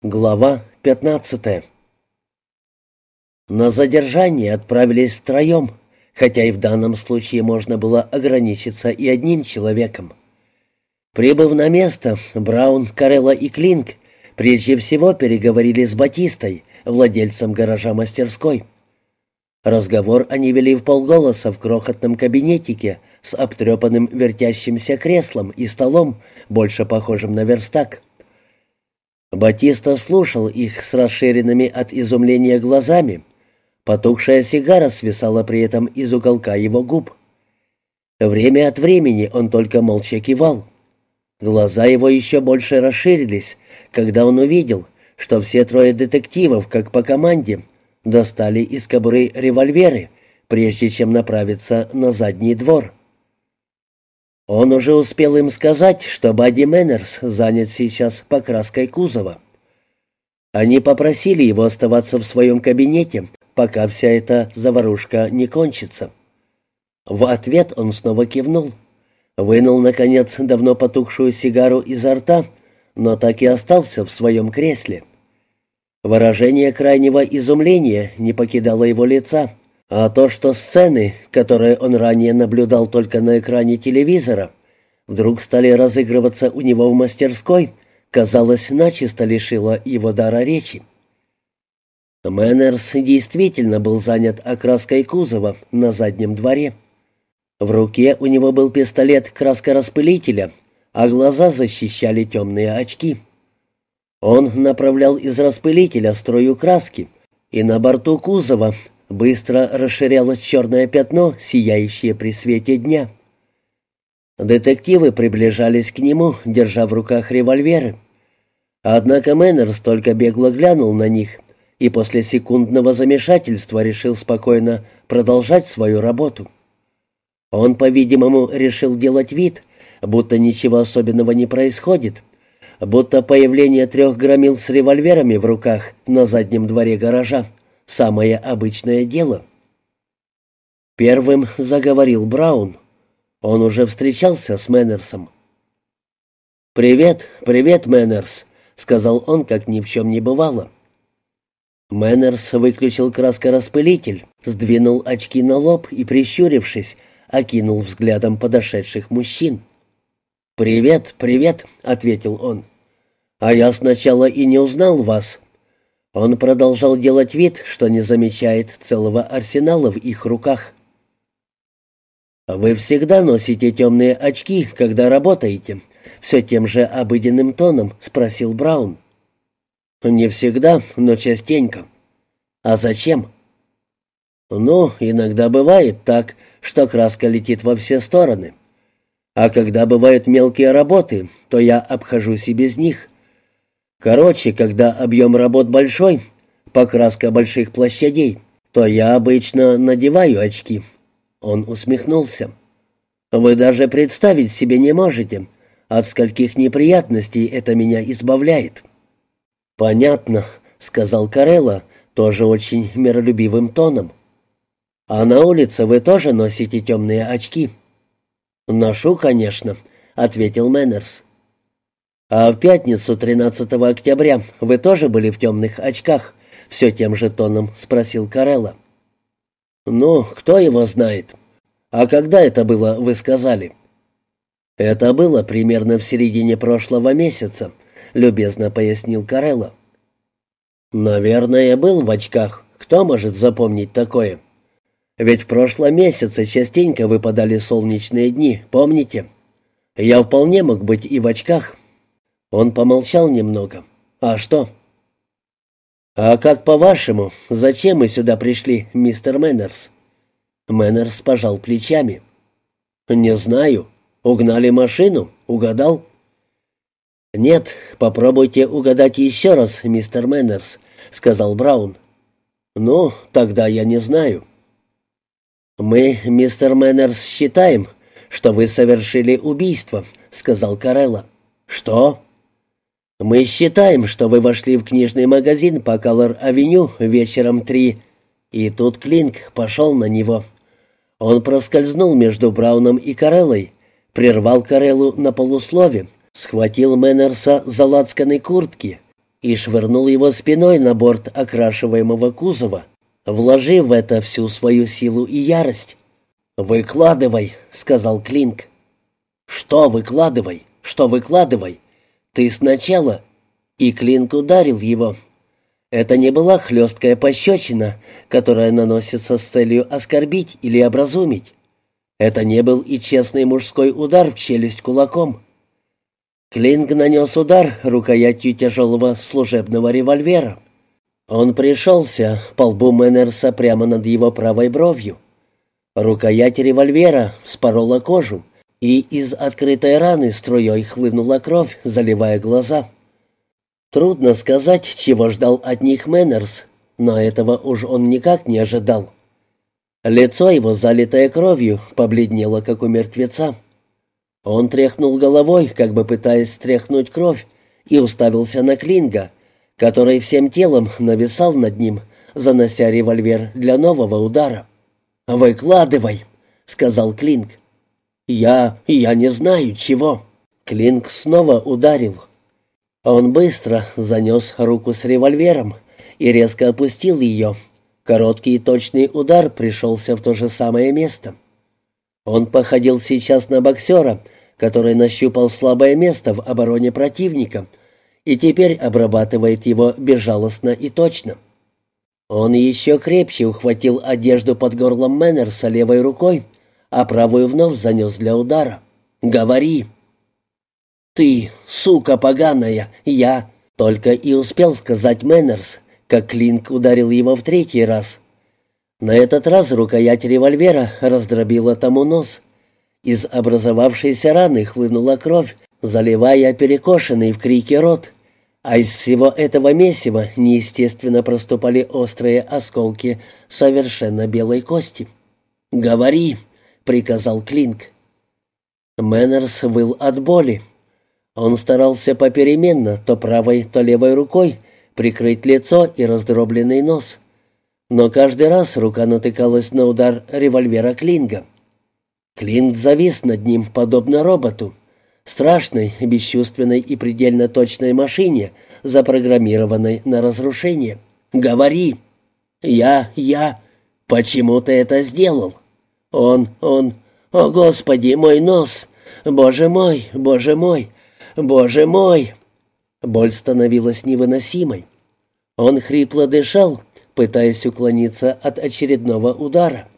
Глава 15 На задержание отправились втроем, хотя и в данном случае можно было ограничиться и одним человеком. Прибыв на место, Браун, Карелла и Клинк прежде всего переговорили с Батистой, владельцем гаража-мастерской. Разговор они вели в полголоса в крохотном кабинетике с обтрепанным вертящимся креслом и столом, больше похожим на верстак. Батиста слушал их с расширенными от изумления глазами. Потухшая сигара свисала при этом из уголка его губ. Время от времени он только молча кивал. Глаза его еще больше расширились, когда он увидел, что все трое детективов, как по команде, достали из кобуры револьверы, прежде чем направиться на задний двор. Он уже успел им сказать, что Бадди Мэннерс занят сейчас покраской кузова. Они попросили его оставаться в своем кабинете, пока вся эта заварушка не кончится. В ответ он снова кивнул. Вынул, наконец, давно потухшую сигару изо рта, но так и остался в своем кресле. Выражение крайнего изумления не покидало его лица. А то, что сцены, которые он ранее наблюдал только на экране телевизора, вдруг стали разыгрываться у него в мастерской, казалось, начисто лишило его дара речи. Мэннерс действительно был занят окраской кузова на заднем дворе. В руке у него был пистолет краскораспылителя, а глаза защищали темные очки. Он направлял из распылителя струю краски, и на борту кузова быстро расширялось черное пятно, сияющее при свете дня. Детективы приближались к нему, держа в руках револьверы. Однако Мэннерс только бегло глянул на них и после секундного замешательства решил спокойно продолжать свою работу. Он, по-видимому, решил делать вид, будто ничего особенного не происходит, будто появление трех громил с револьверами в руках на заднем дворе гаража Самое обычное дело. Первым заговорил Браун. Он уже встречался с Мэннерсом. «Привет, привет, Мэннерс», — сказал он, как ни в чем не бывало. Мэннерс выключил краскораспылитель, сдвинул очки на лоб и, прищурившись, окинул взглядом подошедших мужчин. «Привет, привет», — ответил он. «А я сначала и не узнал вас. Он продолжал делать вид, что не замечает целого арсенала в их руках. «Вы всегда носите темные очки, когда работаете?» Все тем же обыденным тоном спросил Браун. «Не всегда, но частенько». «А зачем?» «Ну, иногда бывает так, что краска летит во все стороны. А когда бывают мелкие работы, то я обхожусь и без них. Короче, когда объем работ большой, покраска больших площадей, то я обычно надеваю очки». Он усмехнулся. «Вы даже представить себе не можете, от скольких неприятностей это меня избавляет». «Понятно», — сказал Карелла, тоже очень миролюбивым тоном. «А на улице вы тоже носите темные очки?» «Ношу, конечно», — ответил Мэннерс. «А в пятницу, 13 октября, вы тоже были в темных очках?» — все тем же тоном спросил Карелла. «Ну, кто его знает? А когда это было, вы сказали?» «Это было примерно в середине прошлого месяца», — любезно пояснил Карелла. «Наверное, был в очках. Кто может запомнить такое? Ведь в прошлом месяце частенько выпадали солнечные дни, помните? Я вполне мог быть и в очках». Он помолчал немного. «А что?» «А как по-вашему, зачем мы сюда пришли, мистер Мэннерс?» Мэннерс пожал плечами. «Не знаю. Угнали машину? Угадал?» «Нет, попробуйте угадать еще раз, мистер Мэннерс», — сказал Браун. «Ну, тогда я не знаю». «Мы, мистер Мэннерс, считаем, что вы совершили убийство», — сказал Карелла. «Что?» «Мы считаем, что вы вошли в книжный магазин по Калвер-авеню вечером три...» И тут Клинг пошел на него. Он проскользнул между Брауном и Кареллой, прервал Кареллу на полуслове, схватил Мэннерса за лацканы куртки и швырнул его спиной на борт окрашиваемого кузова, вложив в это всю свою силу и ярость. «Выкладывай», — сказал Клинк. «Что выкладывай? Что выкладывай? Ты сначала...» И Клинк ударил его. Это не была хлесткая пощечина, которая наносится с целью оскорбить или образумить. Это не был и честный мужской удар в челюсть кулаком. Клинк нанес удар рукоятью тяжелого служебного револьвера. Он пришелся по лбу Мэннерса прямо над его правой бровью. Рукоять револьвера вспорола кожу, и из открытой раны струей хлынула кровь, заливая глаза. Трудно сказать, чего ждал от них Мэннерс, но этого уж он никак не ожидал. Лицо его, залитое кровью, побледнело, как у мертвеца. Он тряхнул головой, как бы пытаясь стряхнуть кровь, и уставился на Клинга, который всем телом нависал над ним, занося револьвер для нового удара. «Выкладывай», — сказал Клинг. «Я... я не знаю, чего». Клинг снова ударил. Он быстро занес руку с револьвером и резко опустил ее. Короткий и точный удар пришелся в то же самое место. Он походил сейчас на боксера, который нащупал слабое место в обороне противника и теперь обрабатывает его безжалостно и точно. Он еще крепче ухватил одежду под горлом Мэннерса левой рукой, а правую вновь занес для удара. «Говори!» «Ты, сука поганая, я!» Только и успел сказать Мэннерс, как Клинк ударил его в третий раз. На этот раз рукоять револьвера раздробила тому нос. Из образовавшейся раны хлынула кровь, заливая перекошенный в крике рот, а из всего этого месива неестественно проступали острые осколки совершенно белой кости. «Говори!» — приказал Клинк. Мэннерс выл от боли. Он старался попеременно, то правой, то левой рукой, прикрыть лицо и раздробленный нос. Но каждый раз рука натыкалась на удар револьвера Клинга. Клинк завис над ним, подобно роботу страшной, бесчувственной и предельно точной машине, запрограммированной на разрушение. «Говори!» «Я, я... Почему ты это сделал?» «Он, он... О, Господи, мой нос! Боже мой, Боже мой, Боже мой!» Боль становилась невыносимой. Он хрипло дышал, пытаясь уклониться от очередного удара.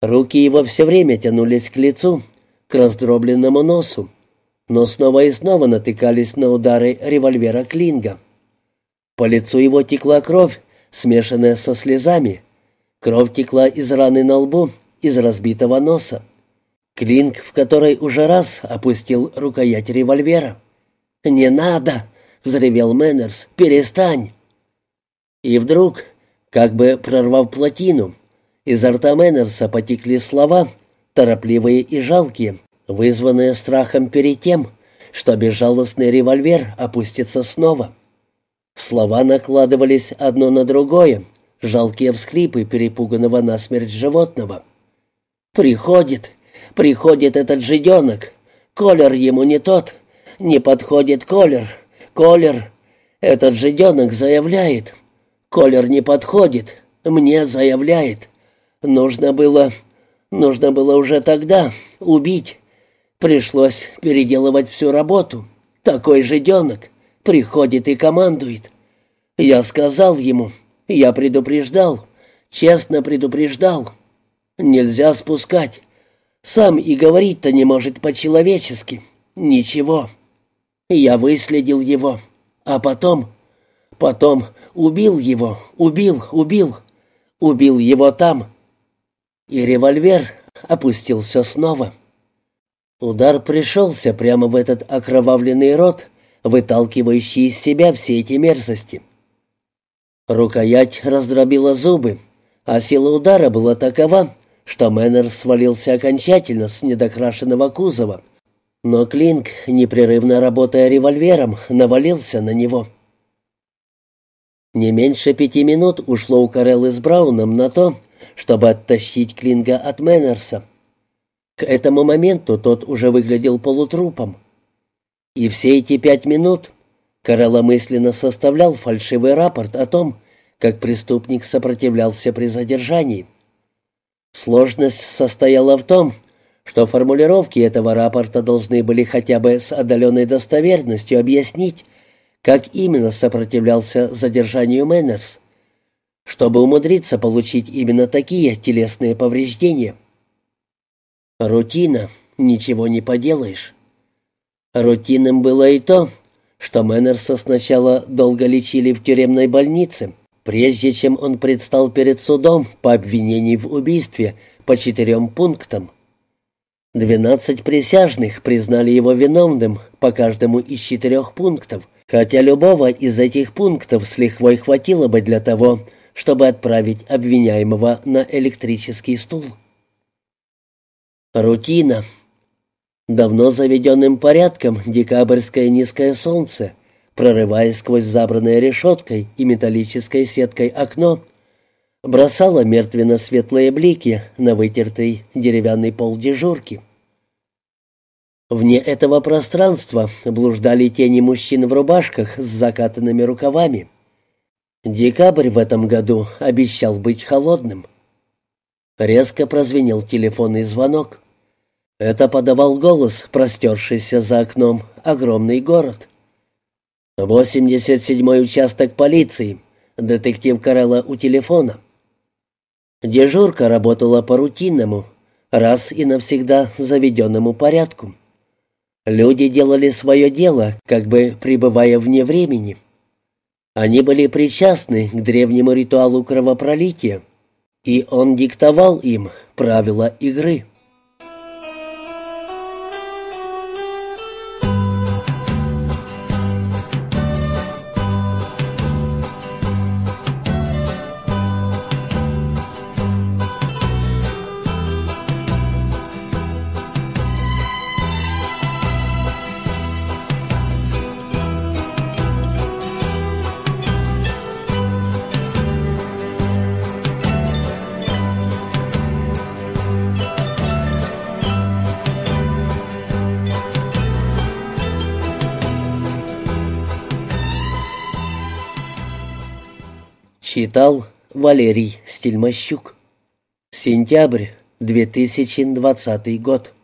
Руки его все время тянулись к лицу, к раздробленному носу, но снова и снова натыкались на удары револьвера Клинга. По лицу его текла кровь, смешанная со слезами. Кровь текла из раны на лбу, из разбитого носа. Клинг, в который уже раз опустил рукоять револьвера. «Не надо!» — взревел Мэннерс. «Перестань!» И вдруг, как бы прорвав плотину, изо рта Мэннерса потекли слова, торопливые и жалкие, вызванные страхом перед тем, что безжалостный револьвер опустится снова. Слова накладывались одно на другое, жалкие всхлипы перепуганного насмерть животного. «Приходит, приходит этот жиденок. Колер ему не тот, не подходит колер, колер. Этот жиденок заявляет. Колер не подходит, мне заявляет. Нужно было Нужно было уже тогда убить. Пришлось переделывать всю работу. Такой же денок приходит и командует. Я сказал ему, я предупреждал, честно предупреждал. Нельзя спускать. Сам и говорить-то не может по-человечески. Ничего. Я выследил его. А потом... Потом убил его, убил, убил. Убил его там, и револьвер опустился снова. Удар пришелся прямо в этот окровавленный рот, выталкивающий из себя все эти мерзости. Рукоять раздробила зубы, а сила удара была такова, что Мэннер свалился окончательно с недокрашенного кузова. Но Клинк, непрерывно работая револьвером, навалился на него. Не меньше пяти минут ушло у Кареллы с Брауном на то, чтобы оттащить Клинга от Мэннерса. К этому моменту тот уже выглядел полутрупом. И все эти пять минут Карелла мысленно составлял фальшивый рапорт о том, как преступник сопротивлялся при задержании. Сложность состояла в том, что формулировки этого рапорта должны были хотя бы с отдаленной достоверностью объяснить, как именно сопротивлялся задержанию Мэннерс, чтобы умудриться получить именно такие телесные повреждения. Рутина, ничего не поделаешь. Рутинным было и то, что Мэннерса сначала долго лечили в тюремной больнице, прежде чем он предстал перед судом по обвинению в убийстве по четырем пунктам. Двенадцать присяжных признали его виновным по каждому из четырех пунктов, хотя любого из этих пунктов с лихвой хватило бы для того, чтобы отправить обвиняемого на электрический стул. Рутина. Давно заведенным порядком декабрьское низкое солнце, прорываясь сквозь забранное решеткой и металлической сеткой окно, бросало мертвенно-светлые блики на вытертый деревянный пол дежурки. Вне этого пространства блуждали тени мужчин в рубашках с закатанными рукавами. Декабрь в этом году обещал быть холодным. Резко прозвенел телефонный звонок. Это подавал голос, простершийся за окном, огромный город. «Восемьдесят седьмой участок полиции. Детектив Карелла у телефона». Дежурка работала по рутинному, раз и навсегда заведенному порядку. Люди делали свое дело, как бы пребывая вне времени. Они были причастны к древнему ритуалу кровопролития, и он диктовал им правила игры. Читал Валерий Стельмощук. Сентябрь 2020 год.